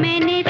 मैंने